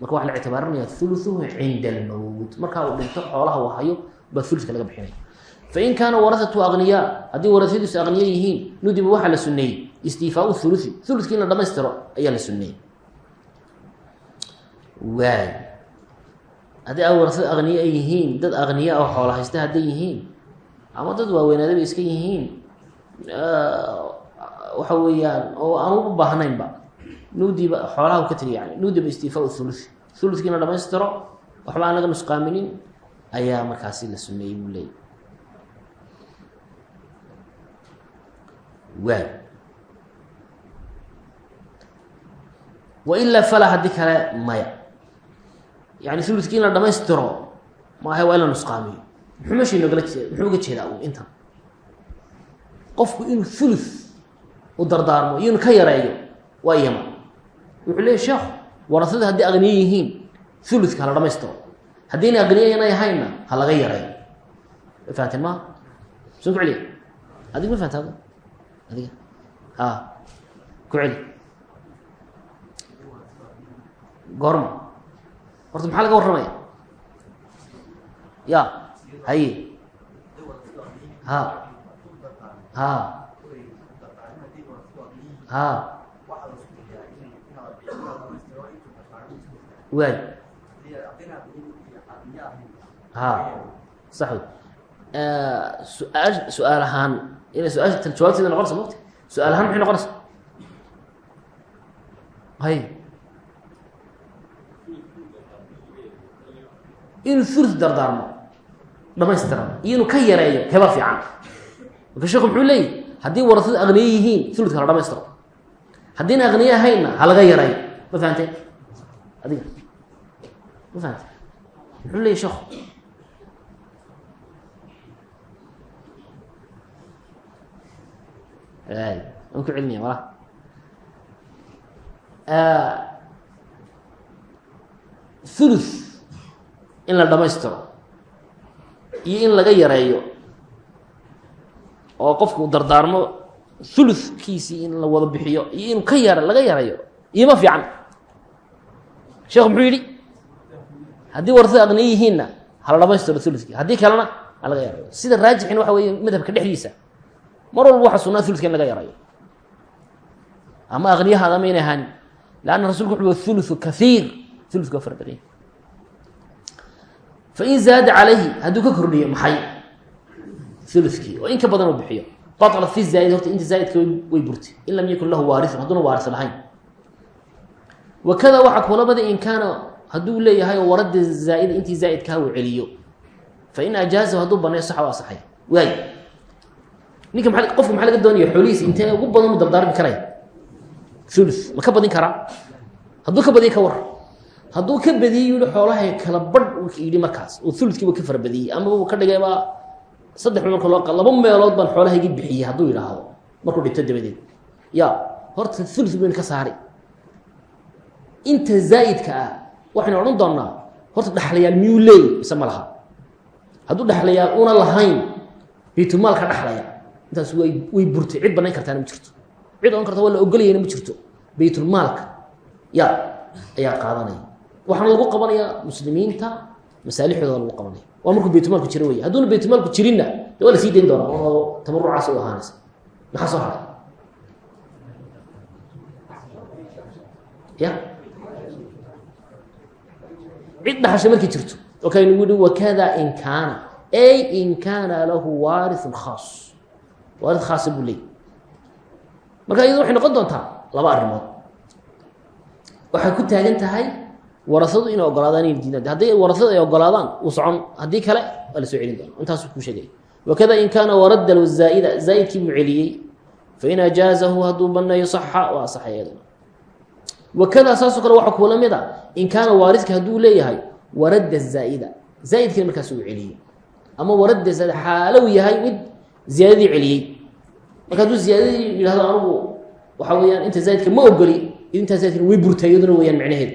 marka waxaa la ictibaarinaya uluuhu cinda almowt markaa uu dhinto xoolaha uu hayo baa uluka laga bixinaya fain kaana warahatu aqniyaa haddii warahadiisu aqniya yihiin nudiba waxaa la suneeyey istiifaau ulusi ulukii in la dhamaystiro ayaa la suneeyey waay haddii a warasada aqniye ay yihiin dad aqniya oo xoola haysta hadday yihiin. ama dad waaweynaada bay iska yihiin waxa weeyaan oo aan u baahnaynba. nudiba xoolaha ka tegay yani waay wailaa falaa haddii kale maya. Yani ulukii in la dhamaystiro maaha waa in la nusqaamiyo. Muxuu meesha inogala jeed muxuu uga jeedaa u intan qofku inuu ulu u dardaarmo iyo inu ka yareeyo waa iyama. Wuxuu leeyay sheekhu warasada haddii aqniye yihiin uluka hala dhamaystiro haddayna aqniyayanay ahaynna ha laga yareeyo. Ma? Fahanteen maa soo ku celiya adig ma fahantaad adiga. A ku celi goorma. Horta maxaa laga warramaya ya. Haye. Ha. Ha. Ha. Waay ha. Sax su'aa su'aal ahaan inay su'aasha jawaabteeda noqonaysa mugta su'aal ahaan maxay noqonaysa? Hay inuu ulu dardaarmo dhamaystiran iyo inuu ka yareeyo heba fiican. Marka sheekhu muxuu leeyahy haddii warasada aqniye yihiin uludka hala dhamaystiro haddiina aqniye ahaynna ha laga yareeyo. Ma fahanteen adiga. Ma fahanteen muxuu leeyahy sheekhu waan ku celinaya wala thuluth. In la dhamaystiro iyo in laga yareeyo. Oo qofku dardaarmo thuluthkiisii in la wada bixiyo. Iyo inuu ka yar laga yareeyo. Iyoma fiican. Sheekhu muxuu yidhi? Haddii warasada aqniye yihiinna hala dhamaystiro thuluthkii haddii kalena ha laga yareeyo. Sida raajixin waxa weeye madhabka dhexdiisa mar walba waxa sunaa uludka in laga yarayo. Ama aqniyahaada mayna ahaanin. Lanna rasulku wuxu ulu kaiir uludka waa fara badanya fain zaada calayhi hadduu ka kordhiyo maxay? Ulukii oo in ka badan uu bixiyo. Balat fi zaaid horta inta zaaidka way burtay. In lam yakun lahu waariun hadduuna waaris lahayn wakada waxaa kulabada in kaana hadduu leeyahay oo warada zaaida intii zaaidkaha uu celiyo. Fain ajaazahu hadduu baneyo saxa u asaxay waay ninka maa qofka maxaa laga doonaya xoolihiisa intee ugu badan u dardaarmi karaya ulu ma ka badin karaa? Hadduu ka badiya ka war. Hadduu ka badiyey yihi xoolahay kala badh yidhi markaas. Oo uludkiiba ka farabadiyey ama uu ka dhigayba saddex marka loo laba meelood baan xoolahaygi bixiyey hadduu yidhaahdo. Markuu dhinto dabadeed. Ya horta ulu bayn ka saari. Inta zaa'idka ah waxaynu odhan doonaa horta dhexlayaal miyuu leey mise ma laha. Hadduu dhexlayaal una lahayn baytulmaalka dhexlaya intaas way burtay. Cid banayn kartaana ma jirto. Cid ohan karta waa la ogolayana ma jirto. Baytulmaalka ya ayaa qaadanaya. Waxaana lagu qabanayaa muslimiinta masaalixdooda lagu qabanaya waa markuu baytmaalku jiro wey hadduuna baytmaalku jirinna de waa la sii dayn doonaa? Oo tabarucaas u ahaanaysa. Maxaa soo haray ya cid dhaxasha markay jirto. Oo kaynu yihi wakada in kaana. Ay in kaana lahu waarithun khaas waari khaasa buu leeyay marka iyado waxay noqon doontaa laba arrimood. Waxay ku taagan tahay warasadu inay ogolaadaan inay diidaan. Hadday warasadu ay ogolaadaan uu socon. Haddii kale waa soo celin doona intaasuu kuu sheegaya wakada in kaana waradda low zaa'ida zaa'idkii buu celiyey fain ajaazahu hadduu baneeyo saxa waa wakada saasoo kale waxaa kuula mid a in kaana waaridka hadduu leeyahay waradda zaa'ida. Zaa'idkina markaas uu celiyey. Ama waradda xaalow yahay mid ziyaadadii celiyey marka hadduu ziyaadadii yidhahdo anugu waxa weeyaan inta zaa'idka ma ogoli intaa zaa'idkana way burtay iyaduna weyaan macnaheedu.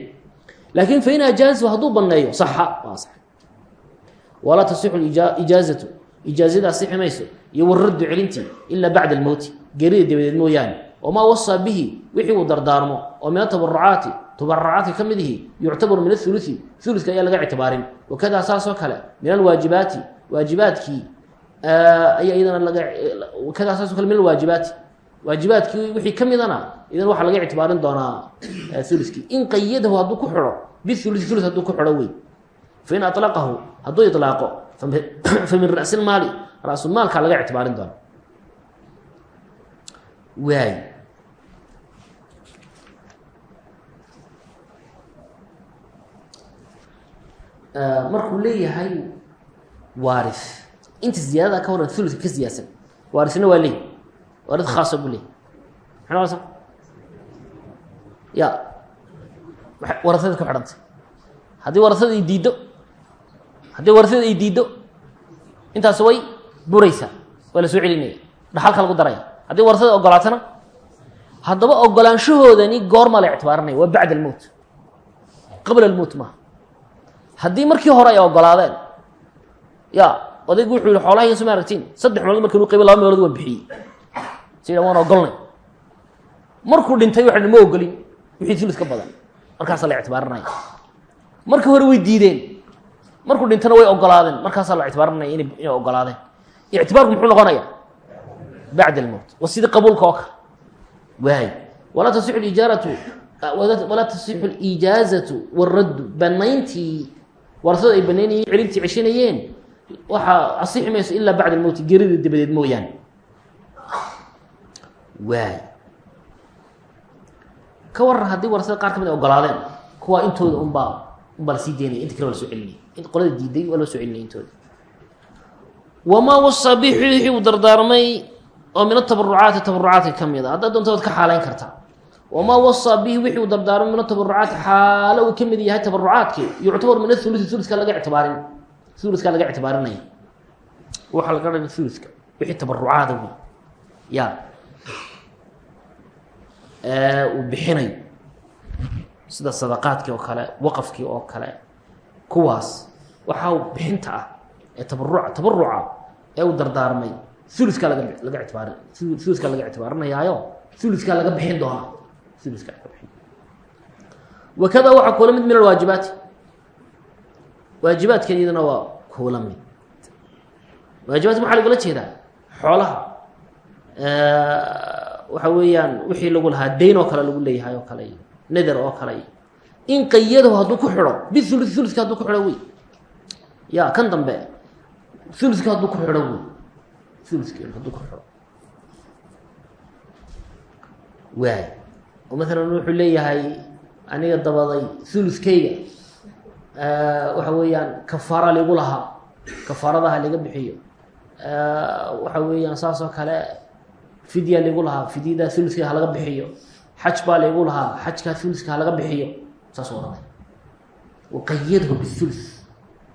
Laakiin fain ajaazahu hadduu baneeyo saxa waa asaxay walaa tasixu ijaazatu ijaazada asixi mayso iyo waraddu celintii ilaa bacda almowti geerida dabadeed mooyaane. Wamaa wasaa bihi wixii uu dardaarmo oo min atabarucaati tabarucaadka ka mid ihi yuctabaru min athuluthi thuluska ayaa laga ictibaarin. Wakadaa saasoo kale min alwaajibaati waajibaadkii ayaa iyadana laga wakadaa saasoo kale min alwaajibaati waajibaadkii wixii ka midana idan waxaa laga ictibaarin doonaa thuluskii in qayadahu hadduu ku xidho bithuluthi thuluth hadduu ku xidho wey fain aطlaqahu hadduu iطlaaqo fa min ra'si lmaali ra-sulmaalkaa laga ictibaarin doona waay markuu leeyahay waaris inta ziyaadada ka waran thuluska ka siyaasan waarisna waa leey. Waarid khaasa buu leey. Noqonaysaa ya warasada ku xidhantay. Haddii warasada ay diiddo haddii warasada ay diiddo intaas way buraysaa. Waa la soo celinaya. Dhaxalka lagu daraya. Haddii warasada ogolaatana haddaba ogolaanshahoodani goorma la ictibaaranaya waa bacda almowt qabla almowt maaha. Haddii markii hore ay ogolaadeen ya odaygu wuxuu yihi xoolaha suma aragtiin. Saddex meelood markii lu qayba laba meelood waan bixiyey. Sida waan markuu dhintay waxa ma ogolin. Wixii tulus ka badan. Markaasaa la ictibaaranaya markii hore way diideen. Markuu dhintana way ogolaadeen. Markaasaa la ictibaaranaya ina inay ogolaadeen. Ictibaarku muxuu noqonaya bacd almowt waa sidii qabuulka oo kale. Waay walaa tasixu ijaaratu walaa tasixu alijaazatu waraddu banayntii warasada ay banaynayeen waxaa asixi mayso ilaa bacda almowti gerida dabadeed mooyaane ka waran haddii warasada qaar ka mid ogolaadeen kuwaa intooda unbaa unbaa la sii deynaya inta kale waa la soo qolada diiday waa soo celinaya intooda. Wamaa wasaa bi wixii oo min atabarucaati tabarucaadka ka mid a ka xaaleyn kartaa wamaa wasaa wixii uu dardaarmay min atabarucaati xaalo uu yahay tabarucaadkii yuctabar min athuluthi thuluska laga ictibaarin thuluska laga ictibaarinaya waxaa laga dhaga thuluska wixii tabarucaada wey ya uu bixinayo. Sida sadaqaadkii oo kale waqafkii oo kale kuwaas waxaa bixinta ah ee tabaruca tabaruca ee uu dardaarmay uluskaa laga laga itibaari uluskaa laga ictibaarinayaayo uluskaa laga bixin doona uluskaa laga bixin. Wakada waxaa alwaajibaati waajibaadka iyadana waa kuula mid. Waajibaadka maxaa lagula jeedaa? Xoolaha. Waxa weeyaan wixii lagu lahaa dayn oo kale lagu leeyahay oo kale iyo nether oo kale in qayadahu hadduu ku xidho biulu uluska hadduu ku xidho wey. Ya kan dambe uluska hadduu ku xidho wey. Uluski hadduu ku xidho. Waay oo maalan wuxuu leeyahay aniga dabaday uluskayga waxa weeyaan kafaara ligu lahaa. Kafaaradaha laga bixiyo. Waxa weeyaan saas oo kale fidya ligu lahaa. Fidyada uluska ha laga bixiyo. Xaj baa ligu lahaa. Xajka uluska ha laga bixiyo. Saas ohanay waqayadhu biul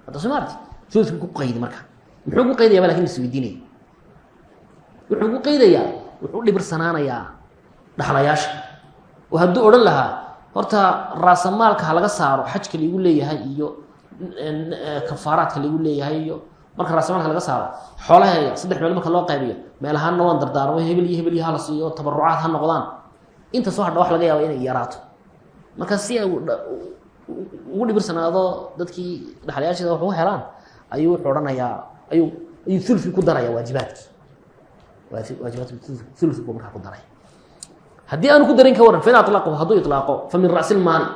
hadda soo maarti ulka ku qaydi marka. Muxuu ku qaydaya ba laakiin isweydiinaya wuxuu ku qaydayaa wuxuu dhibirsanaanayaa dhaxlayaasha. Oo hadduu odhan lahaa horta raasamaalka ha laga saaro xajka laigu leeyahay iyo kafaaraadka laigu leeyahay iyo marka raasamaalka laga saaro xoolaheega saddex meel marka loo qaybiyo meel ahaanna waan dardaarmo hebel iyo hebel iyo hala siiyo tabarucaad ha noqdaan. Inta soo wax laga yaaba inay yaraato. Marka si ugu dhibirsanaado dadkii dhaxlayaasheeda wax u helaan ayuu wuxuu odhanayaa ayuu ayuu ulki ku daraya waajibaadkii. Waajibaadki ulki buu markaa ku daraya haddii aanu ku darin ka waran fain alaqo hadduu ilaaqo fa min ra'si lmaali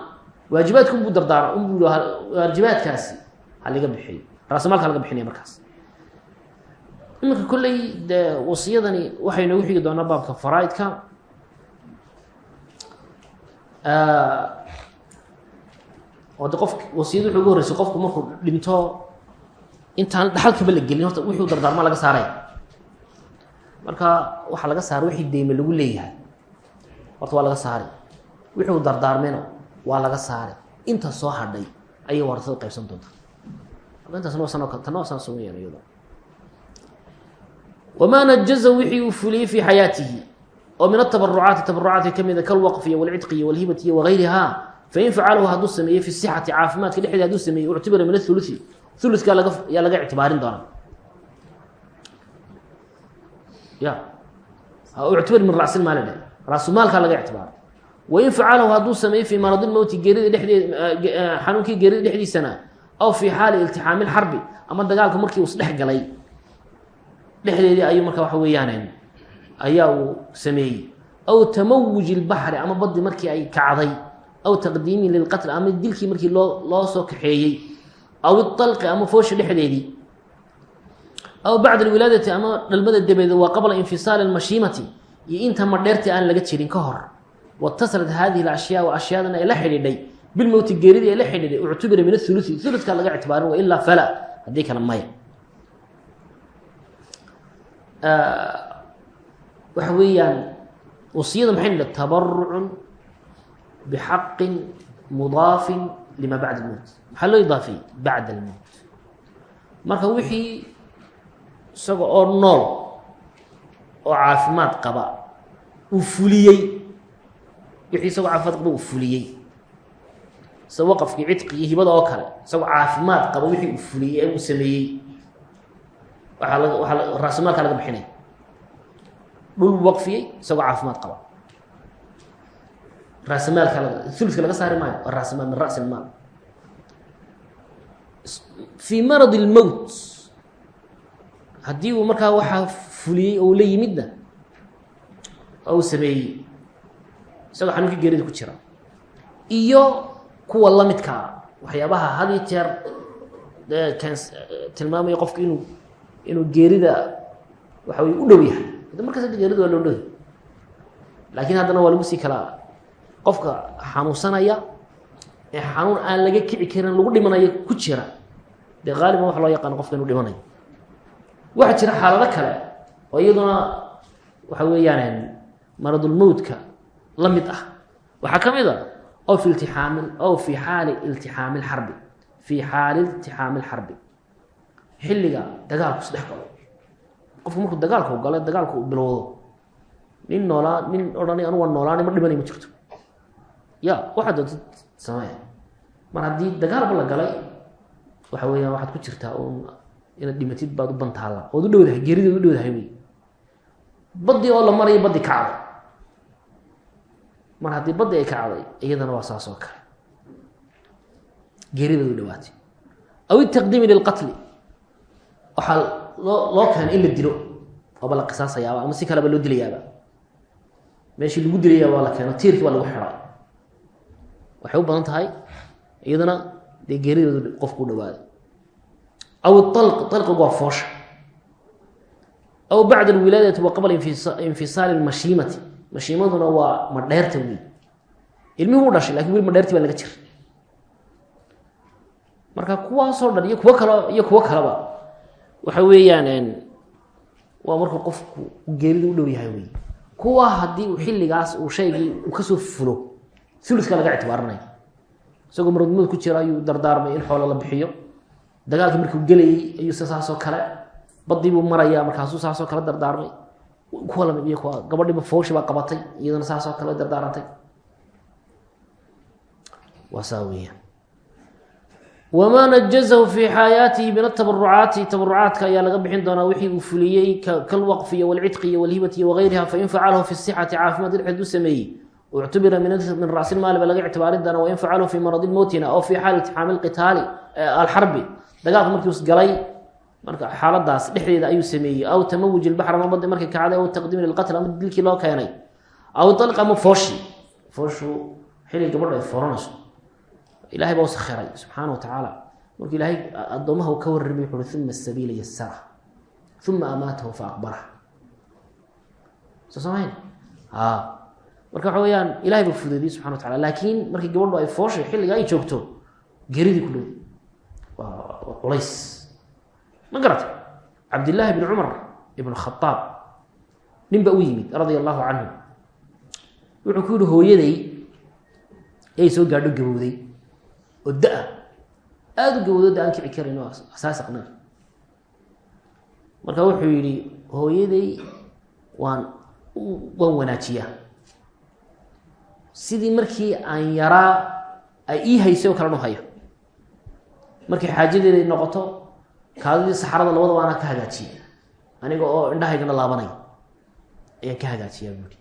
waajibaadki unbuu dardaara unbuu waajibaadkaasi ha laga bixiyo raasamaalka laga bixinaya markaas. Iminka kolley dee wasiyadani waxay noogu xigi baabka faraaidka. Oo qof wasiyadu wuxuu ugu horreysay qofku markuu dhinto intaan dhaxalkaba la gelin horta wixuu dardaarma laga saaraya. Marka waxaa laga saaray wixii deyme lagu leeyahay horta waa laga saaray. Wixuu dardaarmayna waa laga saaray. Inta soo hadhay ayay warasada qaybsan doontaa. Wamaa najaza wixii uu fuliyey fii xayaatihi. Oo min atabarucaati tabarucaati kamida kalwaqfiya walcidqiya walhibatiya wagayriha. Fain facalahu hadduu sameeyey fi sixati caafimaadka dhexdeeda haduu sameeyey uctibira min athuluthi thuluthkaa laga yaa laga ictibaarin doonaa. Ya uctibir min racsil maali dhe raasumaalkaa laga ictibaara wain facalahu hadduu sameeyey fii maradi lmowti geerida dhexdeed xanuunkii geerida dhexdiisana aw fii xaali iltixaami lxarbi ama dagaalka markii uu isdhex galay dhexdeedii ayuu marka waxa weeyaan ayaa uu sameeyey. Aw tamawuji lbaxri ama baddi markii ay kacday aw taqdiimi lilqatl ama dilkii markii loo loo soo kaxeeyey aw ialqi ama foosha dhexdeedii. Aw bacda alwilaadati ama dhalmada dabeed waa qabla infisaali almashiimati iyo inta madheertii aan laga jirin ka hor waitasalat hadihi alashyaa ashyaadana ay la xidhiidhay. Bilmowti geeridii ay la xidhiidhay uctubira min athuluthi thuluthka laga ictibaarin wa ilaa fala. Haddii kale maya. Waxa weeyaan wasiyada maxay nidha tabarucun bxaqi mudaafin lima bacd almowt maxaa loo idaafiyey? Bacd almowt marka wixii isaga oo nool oo caafimaad qaba uu fuliyey. Wixii isagoo caafimaad qaba uu fuliyey. Sida waqafkii cidqi iyo hibada oo kale isagoo caafimaad qaba wixii uu fuliyey ee uu sameeyey. Waaa la waaa raasimaalkaa laga bixinaya dhul waqfiyey isagoo caafimaad qaba. Raasimaalka ulka laga saari maayo waa min rasi maal. Fii marad اlmowt haddii uu markaa waxaa fuliyey oo la yimidna oo sameeyey. Isagoo xanuunkii geerida ku jira. Iyo kuwa lamidkaa waxyaabaha had iyo jeer tilmaamaya qofku inuu inuu geerida waxa wey u dhow yahay. Markaas geerida waa loo dhow yahay laakiin haddana waa lagu sii kalaa qofka xanuunsanaya ee xanuun aan laga kici karin lagu dhimanayo ku jira dee haaliban waxa loo yaqaano qofka inuu dhimanayo. Waxaa jira xaalado kale oo waxa weeyaan maradulmowtka la mid ah. Waxaa ka mid fi iltixaami ow fi xaali iltixaami lxarbi fii xaali iltixaami lxarbi xilliga dagaalku isdhex galo. Qofku markuu dagaalku galo dagaalku uu bilowdo. Nin noolaa nin odhanay anu waa noolaani ma dhimanay ma jirto. Ya waxaad doontid samee. Mar haddii dagaalba la galay waxa weeyaan waxaad ku jirtaa un inaad dhimatid baad u bantaalla ood u dhowdahay geerideed u dhowdahay wey badii oo la marayo baddi kacday mar haddii baddi ay kacday iyadana waa saas oo kale. Geerideed u dhawaatay. Aw itaqdiimi lilqatli waxaa loo loo keena in la dilo. Waaba la qisaasayaaba ama si kaleba loo dilayaaba. Meeshii lagu dilayaa waa la keeno tiirkii baa lagu xidhay waxay u badan tahay iyadana dee geerideedu qofku u dhawaaday aw alq alqigu waa foosha aw bacda alwilaadati wa qabla infisaali lmashiimati mashiimaduna waa madheerta wey ilmihii u dhashay laakiin weli madheertii baa laga jira marka kuwaasoo dhan iyo kuwo kalo iyo kuwo kaleba waxa weeyaan waa markuu qofku geerida u dhow yahay wey kuwa haddii uu xilligaas uu shaygii uu ka soo fulo uluska laga ictibaarinaya isagoo maradmood ku jira ayuu dardaarmay in xoolo la bixiyo dagaalkii markuu gelayey ayuu se saasoo kale badiibuu maraya markaasuu saasoo kale dardaarmay. Kuwa la mid iyo baa qabatay iyadana saasoo kale dardaarantay. Wamaa najazahu fii xaayaatihi min atabarucaati tabarucaadka ayaa laga bixin doonaa wixii uu fuliyey kalwaqfiya walcidqiya walhibatiya wagayriha fain facalahu fi sixati caafimaad dhexeed u sameeyey uctubira min ra'si maali ba laga ictibaari doona wain facaluu fi maradi mowtina aw fi xaali itixaami qitaali alxarbi. Dagaalka markius galay marka xaaladaas dhexdeeda ayuu sameeyey. Aw tamawuj ilbaxr ama badi markay kacday aw taqdiim lilqatl ama dilkii loo keenay? Aw dalq ama fooshi? Fooshu xilli gabadha ay fooranayso ilahay baa u sakhiray subxaana wa tacaala. Markuu ilaahay addoomaha u ka warramay wuxu uhi uma sabiila yasara uma fa aqbara soo samayn marka waxa weyaan ilahay baa fudeediyey subxana wa tacala laakiin markii gabadhu ay fooshay xilliga ay joogto geridii ku dhow. Waa culays ma garata cabdillaahi bn cumar ibn khaaab nin ba u yimid radia allahu canhu wuxuu ku yihi hooyaday yay soo gaadho gabowday. Oo da'a aada u gabowdo da aan kici karayn oo asaasaqna marka wuxuu yihi hooyaday waan waan wanaajiyaa. Sidii markii aan yaraa ay ii haysay oo kale nu haya markay xaajadeeda noqoto kaadidii saxarada labadaba anaa ka hagaajiya aniga oo indhahaygana laabanaya ayaan ka hagaajiyaa buuri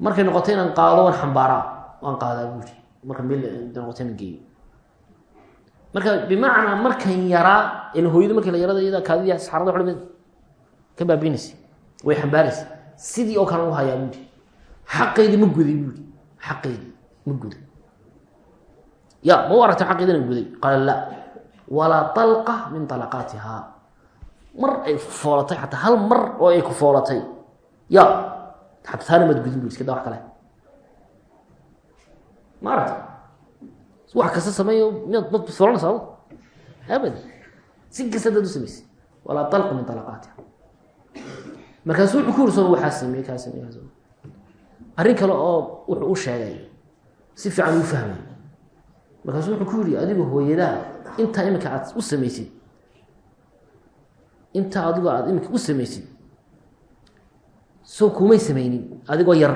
markay noqoto inaan qaado waan xambaaraa waan qaadaa buuri marka meel noqoto inaan geeyo. Marka bimacnaa markan yaraa ila hooyadu markii la yarada iyada kaadidii saxarada wa ka baabiinaysa way xambaaraysa. Sidii oo kale u hayaa buuri xaqeydii ma guday buuri xaqeydii ma guday ya ma u aragta xaqeydina guday qaala la walaa dalqa min dalaqaatihaa mar ay foolatay xataa hal mar oo ay ku foolatay. Ya xataa taana maad gudin buri iska da wax kale. Ma aragta wax kasta sameeyo miyaad mad foolanaysa adu abada si kasta dad u samaysay walaa dalqa min dalaqaatiha markaasu wuxuu ku yiri soo waxaa sameeye kaa sameeye kaa arrin kale oo wuxuu u sheegay si fiican uu fahmay intaa iminka aad u samaysid intaa adigo aad iminka u samaysid soo kumay samaynin adigoo yar.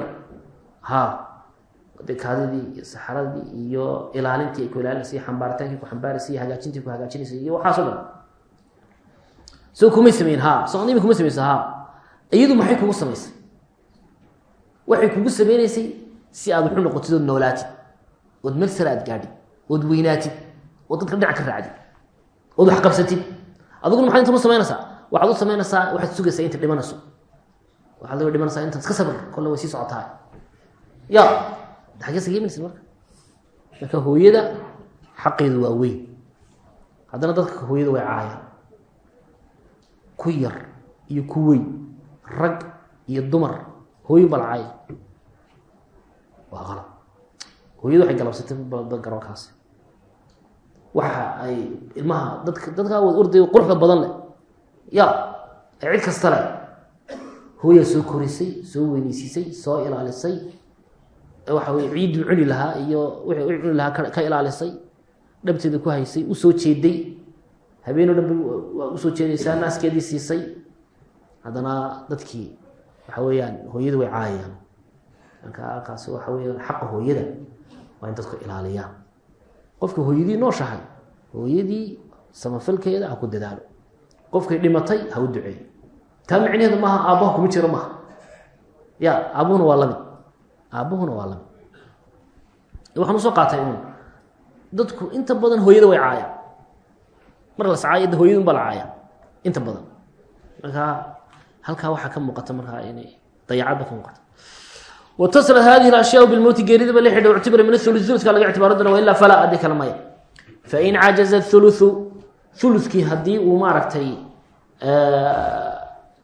Ha de kaadidii iyo saxaradii iyo ilaalintii ay ku ilaalinaysay xambaaritaankii ku xambaaraysay iyo hagaajintii ku hagaajinaysay iyo waxaaso dhan. Soo kumay samaynin ha soo iminka kuma samaysa ha. Iyadu maxay kugu samaysay? Waxay kugu samaynaysay si aad wuxu noqotid ood noolaatid ood meel sare aad gaadhid ood weynaatid ood dadka dhinac ka raacdid ood wax qabsatid adiguna maxaad inta u samaynaysaa. Waxaad u samaynaysaa waxaad sugaysaa inta dhimanayso. Waxaad laga dhimanaysaa intaad iska sabir kolle way sii socotaa. Ya xaggeesa geemaysid marka marka hooyada xaqeedu waa weyn. Haddana dadka hooyada way caayaan ku yar iyo ku weyn rag iyo dumar hooyin baa la caaya. Waa qalab hooyadu waxay galabsatay garoonkaasi waxa ay ilmaha dadka dadkaa wad orday quruxda badan leh. Ya cid kasta leh. Hooyaa soo korisay soo weyneysiisay soo ilaalisay. Waxa weye ciidduu cuni lahaa iyo wixii u cuni lahaa ka ilaalisay. Dhabteeda ku haysay u soo jeeday. Habeenoo dhan waa u soo jeedaysaa naaskeedii siisay. Haddana dadkii waxa weeyaan hooyadu way caayayaan marka kaasi waxa weeyaan xaqa hooyada waa in dadku ilaaliyaan qofka hooyadii nooshahay hooyadii samafalkeeda ha ku dadaalo. Qofkay dhimatay ha u duceeyo taa micnaheedu maaha aabbaha kuma jiro maaha. Ya aabbuhuna waa la mid aabbuhuna waa la mid waxaan u soo qaatay un dadku inta badan hooyada way caayaan. Mar las caayada hooyadun baa la caaya inta badan. Marka halkaa waxaa ka muuqata markaa inay dayacadba ka muuqata wataslat hadihi ashyaa bilmowti geeridaba la xidha uctibira min aulu uludka laga ictibaaro doona wailaa falaa adi kale maya fain cajaza uluu ulukii haddii uu maaragtay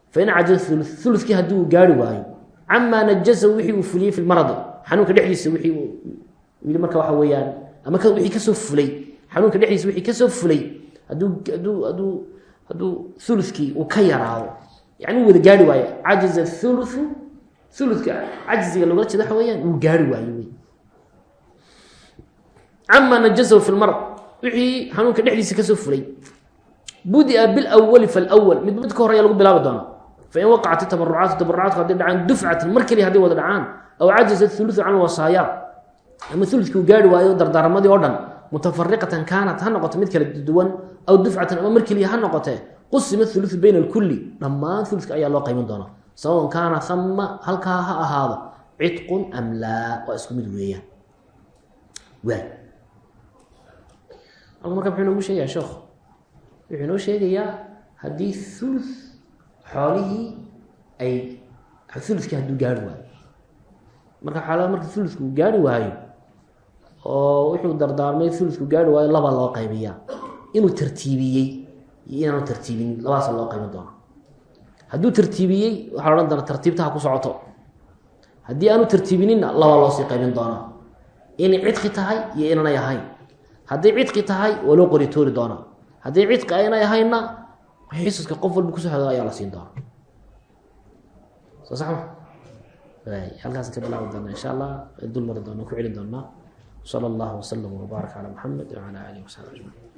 fain cajaza ulu ulukii haddii uu gaari waayo camaa najaza wixii uu fuliyey fi lmaradi xanuunka dhexdiisa wixii yii marka waxa weeyaan ama wixii ka soo fulay xanuunka dhexdiisa wixii ka soo fulay hadduu ulukii uu ka yaraado yani wada gaari waayo cajaza uluu uludka cajziga logala jeeda waxa weyaan uu gaari waayo wey camaa najazahu fi lmarad wixii xanuunka dhexdiisa ka soo fulay. Budia bilwali falwal mid mid ka horeya lagu bilaabi doona fain waqacat itabarucaatu tabarucaatku hadday dhacaan dufcatan mar keliya hadday wada dhacaan aw cajaza uluu can wasaaya ama uludkii gaari waayo dardaaramadii oo dhan mutafariqatan kaanat ha mid kala duwan aw dufcatan ama mar keliya qusima uluu bayna alkuli dhammaan uludka ayaa loo qayban doonaa sawan kaana ama halkaa ha ahaado cidqun am laa waa isku mid weeyaan. Waay. Halka marka muxuu inoogu sheegaya sheekhu wuxuu inoo sheegayaa haddii thuluth xoolihii ay thuluthkii hadduu gaari waayo. Marka xaalada marka thuluthku uu gaari waayo oo wuxuu dardaarmay thuluthku gaari waayo labaa loo qaybiyaa. Inuu tartiibiyey iyo inaanu tartiibinin labadaasa loo qaybin doono hadduu tartiibiyey waxaa odhan doona tartiibtaha ku socoto. Haddii aanu tartiibininna labaa loosii qaybin doonaa. Inay cidqi tahay iyo inanay ahayn. Hadday cidqi tahay waa loo qori toori doonaa hadday cidqi aynay ahaynna xisaska qof walba ku soo xado ayaa la siin doonaa. Soo sax halkaas ka bilaabi doona insha allah dul mari doona ku celin doonaa. Sala allahu wasalam wabaarak calaa maxamed wacala aalihi wasaxbi ajmaciin